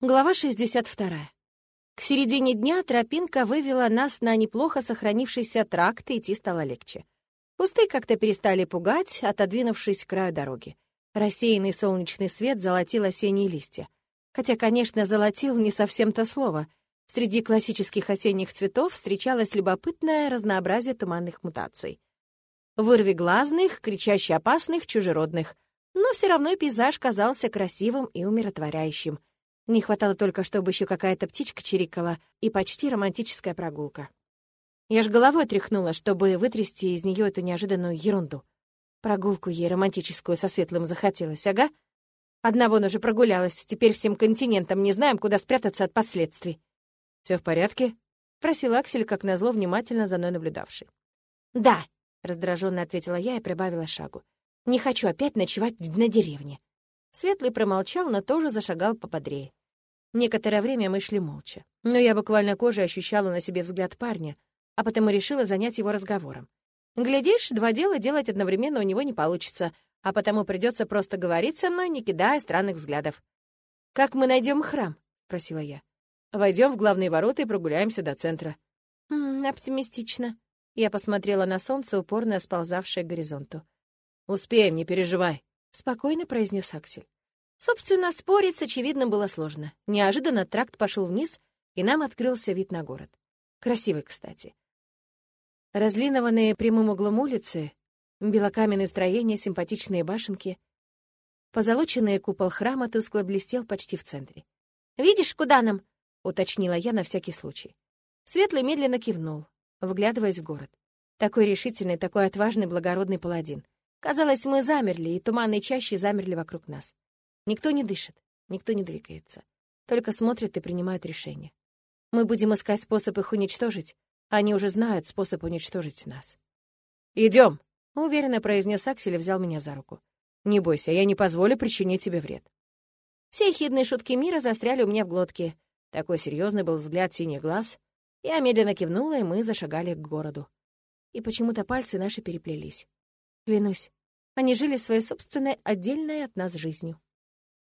Глава 62. К середине дня тропинка вывела нас на неплохо сохранившийся тракт, и идти стало легче. Кусты как-то перестали пугать, отодвинувшись к краю дороги. Рассеянный солнечный свет золотил осенние листья. Хотя, конечно, золотил не совсем то слово. Среди классических осенних цветов встречалось любопытное разнообразие туманных мутаций. Вырви глазных, кричаще опасных, чужеродных. Но все равно пейзаж казался красивым и умиротворяющим — не хватало только, чтобы еще какая-то птичка чирикала и почти романтическая прогулка. Я ж головой тряхнула, чтобы вытрясти из нее эту неожиданную ерунду. Прогулку ей романтическую со светлым захотелось, ага. Одна вон уже прогулялась, теперь всем континентам не знаем, куда спрятаться от последствий. Все в порядке?» — просил Аксель, как назло, внимательно за мной наблюдавший. «Да», — раздраженно ответила я и прибавила шагу. «Не хочу опять ночевать на деревне». Светлый промолчал, но тоже зашагал поподрее. Некоторое время мы шли молча. Но я буквально кожей ощущала на себе взгляд парня, а потому решила занять его разговором. Глядишь, два дела делать одновременно у него не получится, а потому придется просто говорить со мной, не кидая странных взглядов. «Как мы найдем храм?» — спросила я. Войдем в главные ворота и прогуляемся до центра». «М -м, «Оптимистично». Я посмотрела на солнце, упорно сползавшее к горизонту. «Успеем, не переживай», — спокойно произнес Аксель. Собственно, спорить с очевидным было сложно. Неожиданно тракт пошел вниз, и нам открылся вид на город. Красивый, кстати. Разлинованные прямым углом улицы, белокаменные строения, симпатичные башенки. Позолоченный купол храма тускло блестел почти в центре. «Видишь, куда нам?» — уточнила я на всякий случай. Светлый медленно кивнул, вглядываясь в город. Такой решительный, такой отважный, благородный паладин. Казалось, мы замерли, и туманные чащи замерли вокруг нас. Никто не дышит, никто не двигается. Только смотрят и принимают решения. Мы будем искать способ их уничтожить, они уже знают способ уничтожить нас. Идем, уверенно произнес Аксель и взял меня за руку. «Не бойся, я не позволю причинить тебе вред». Все хидные шутки мира застряли у меня в глотке. Такой серьезный был взгляд синих глаз. Я медленно кивнула, и мы зашагали к городу. И почему-то пальцы наши переплелись. Клянусь, они жили своей собственной, отдельной от нас жизнью.